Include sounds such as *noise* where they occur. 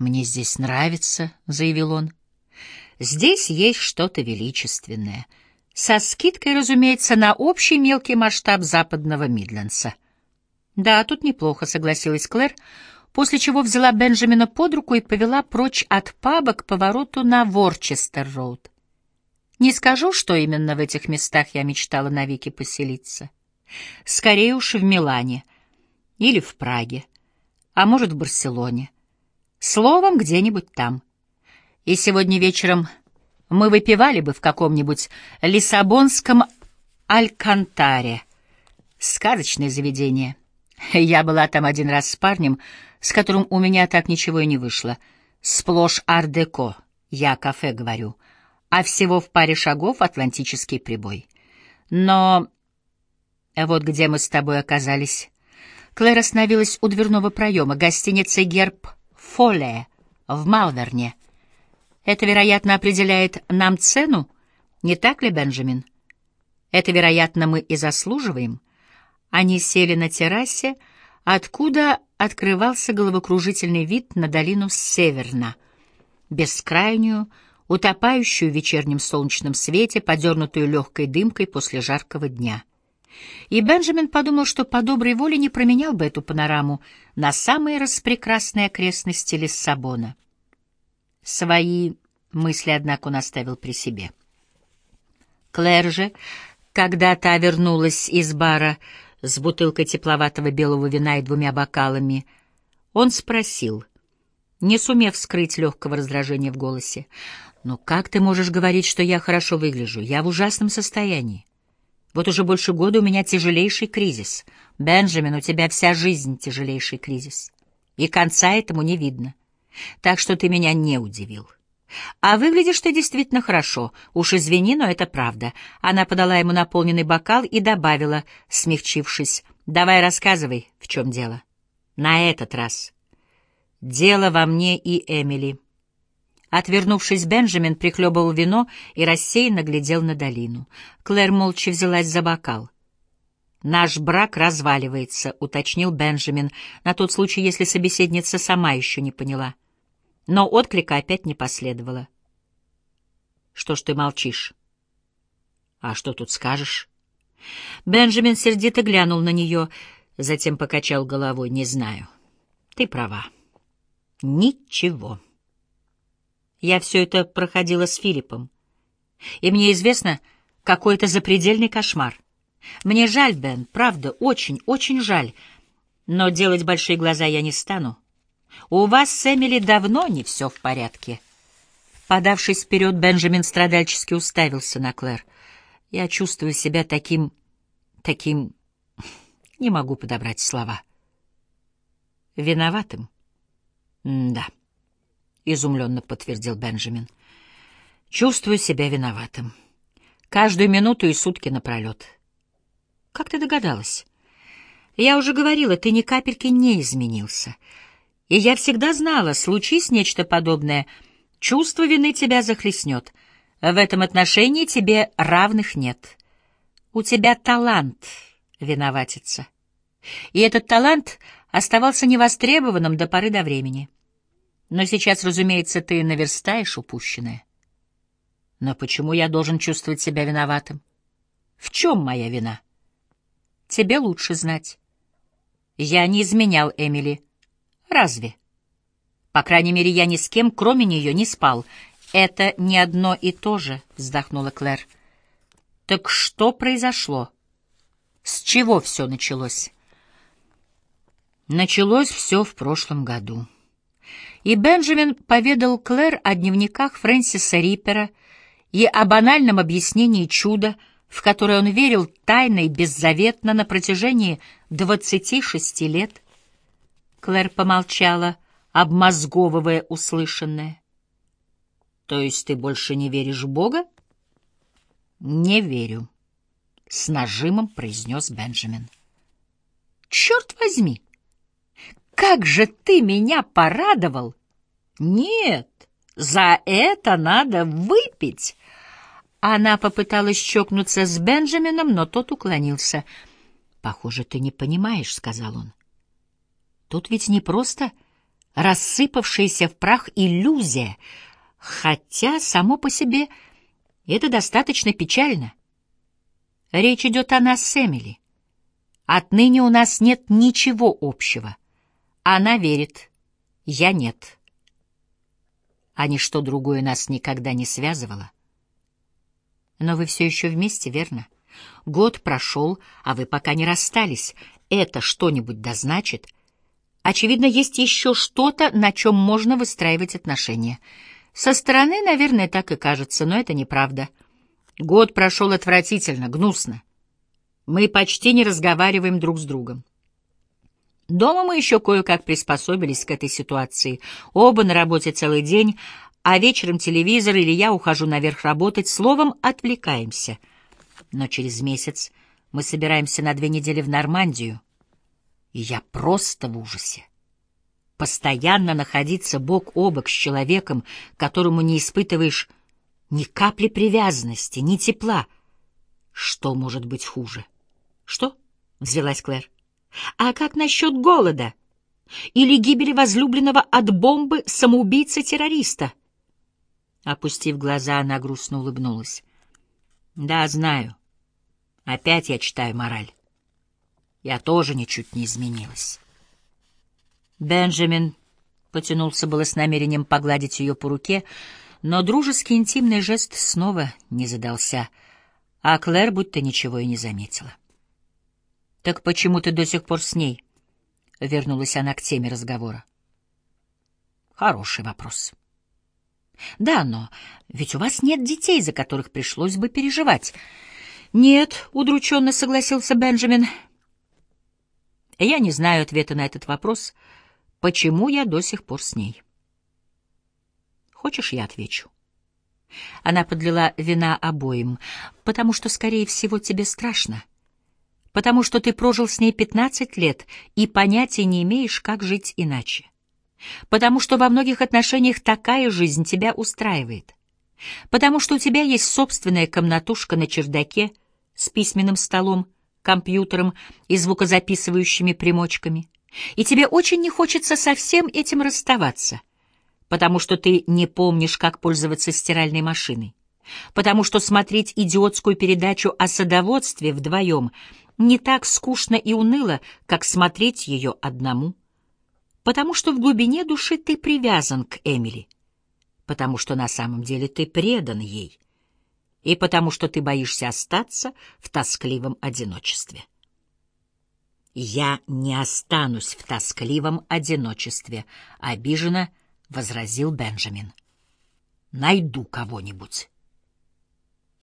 «Мне здесь нравится», — заявил он. «Здесь есть что-то величественное. Со скидкой, разумеется, на общий мелкий масштаб западного Мидлендса». «Да, тут неплохо», — согласилась Клэр, после чего взяла Бенджамина под руку и повела прочь от паба к повороту на Ворчестер-роуд. Не скажу, что именно в этих местах я мечтала навеки поселиться. Скорее уж в Милане или в Праге, а может, в Барселоне. Словом, где-нибудь там. И сегодня вечером мы выпивали бы в каком-нибудь лиссабонском Алькантаре. Сказочное заведение. Я была там один раз с парнем, с которым у меня так ничего и не вышло. Сплошь ар-деко, я кафе говорю, а всего в паре шагов Атлантический прибой. Но вот где мы с тобой оказались. Клэр остановилась у дверного проема. Гостиница «Герб Фоле» в Малверне. Это, вероятно, определяет нам цену, не так ли, Бенджамин? Это, вероятно, мы и заслуживаем. Они сели на террасе, откуда открывался головокружительный вид на долину Северна, бескрайнюю, утопающую в вечернем солнечном свете, подернутую легкой дымкой после жаркого дня. И Бенджамин подумал, что по доброй воле не променял бы эту панораму на самые распрекрасные окрестности Лиссабона. Свои мысли, однако, он оставил при себе. Клэр же, когда та вернулась из бара с бутылкой тепловатого белого вина и двумя бокалами, он спросил, не сумев скрыть легкого раздражения в голосе, «Ну как ты можешь говорить, что я хорошо выгляжу? Я в ужасном состоянии. Вот уже больше года у меня тяжелейший кризис. Бенджамин, у тебя вся жизнь тяжелейший кризис. И конца этому не видно. Так что ты меня не удивил. А выглядишь ты действительно хорошо. Уж извини, но это правда. Она подала ему наполненный бокал и добавила, смягчившись, «Давай рассказывай, в чем дело. На этот раз. Дело во мне и Эмили». Отвернувшись, Бенджамин прихлебывал вино и рассеянно глядел на долину. Клэр молча взялась за бокал. «Наш брак разваливается», — уточнил Бенджамин, на тот случай, если собеседница сама еще не поняла. Но отклика опять не последовало. «Что ж ты молчишь?» «А что тут скажешь?» Бенджамин сердито глянул на нее, затем покачал головой. «Не знаю. Ты права. Ничего». Я все это проходила с Филиппом. И мне известно, какой это запредельный кошмар. Мне жаль, Бен, правда, очень, очень жаль. Но делать большие глаза я не стану. У вас с Эмили давно не все в порядке. Подавшись вперед, Бенджамин страдальчески уставился на Клэр. Я чувствую себя таким... таким... *laughs* Не могу подобрать слова. Виноватым? М да. — изумленно подтвердил Бенджамин. «Чувствую себя виноватым. Каждую минуту и сутки напролет». «Как ты догадалась?» «Я уже говорила, ты ни капельки не изменился. И я всегда знала, случись нечто подобное, чувство вины тебя захлестнет. В этом отношении тебе равных нет. У тебя талант виноватиться. И этот талант оставался невостребованным до поры до времени». Но сейчас, разумеется, ты наверстаешь упущенное. Но почему я должен чувствовать себя виноватым? В чем моя вина? Тебе лучше знать. Я не изменял Эмили. Разве? По крайней мере, я ни с кем, кроме нее, не спал. Это не одно и то же, вздохнула Клэр. Так что произошло? С чего все началось? Началось все в прошлом году и Бенджамин поведал Клэр о дневниках Фрэнсиса Риппера и о банальном объяснении чуда, в которое он верил тайно и беззаветно на протяжении двадцати шести лет. Клэр помолчала, обмозговывая услышанное. «То есть ты больше не веришь в Бога?» «Не верю», — с нажимом произнес Бенджамин. «Черт возьми! Как же ты меня порадовал! Нет, за это надо выпить!» Она попыталась чокнуться с Бенджамином, но тот уклонился. «Похоже, ты не понимаешь», — сказал он. «Тут ведь не просто рассыпавшаяся в прах иллюзия, хотя само по себе это достаточно печально. Речь идет о нас с Эмили. Отныне у нас нет ничего общего. Она верит, я нет. А ничто другое нас никогда не связывало. Но вы все еще вместе, верно? Год прошел, а вы пока не расстались. Это что-нибудь да значит? Очевидно, есть еще что-то, на чем можно выстраивать отношения. Со стороны, наверное, так и кажется, но это неправда. Год прошел отвратительно, гнусно. Мы почти не разговариваем друг с другом. Дома мы еще кое-как приспособились к этой ситуации. Оба на работе целый день, а вечером телевизор или я ухожу наверх работать, словом, отвлекаемся. Но через месяц мы собираемся на две недели в Нормандию, и я просто в ужасе. Постоянно находиться бок о бок с человеком, которому не испытываешь ни капли привязанности, ни тепла. Что может быть хуже? — Что? — взвелась Клэр. — А как насчет голода? Или гибели возлюбленного от бомбы самоубийцы-террориста? Опустив глаза, она грустно улыбнулась. — Да, знаю. Опять я читаю мораль. Я тоже ничуть не изменилась. Бенджамин потянулся было с намерением погладить ее по руке, но дружеский интимный жест снова не задался, а Клэр будто ничего и не заметила. — Так почему ты до сих пор с ней? — вернулась она к теме разговора. — Хороший вопрос. — Да, но ведь у вас нет детей, за которых пришлось бы переживать. — Нет, — удрученно согласился Бенджамин. — Я не знаю ответа на этот вопрос, почему я до сих пор с ней. — Хочешь, я отвечу? Она подлила вина обоим, потому что, скорее всего, тебе страшно. Потому что ты прожил с ней пятнадцать лет и понятия не имеешь, как жить иначе. Потому что во многих отношениях такая жизнь тебя устраивает. Потому что у тебя есть собственная комнатушка на чердаке с письменным столом, компьютером и звукозаписывающими примочками. И тебе очень не хочется со всем этим расставаться — потому что ты не помнишь, как пользоваться стиральной машиной, потому что смотреть идиотскую передачу о садоводстве вдвоем не так скучно и уныло, как смотреть ее одному, потому что в глубине души ты привязан к Эмили, потому что на самом деле ты предан ей, и потому что ты боишься остаться в тоскливом одиночестве. «Я не останусь в тоскливом одиночестве», — обиженно — возразил Бенджамин. «Найду кого-нибудь».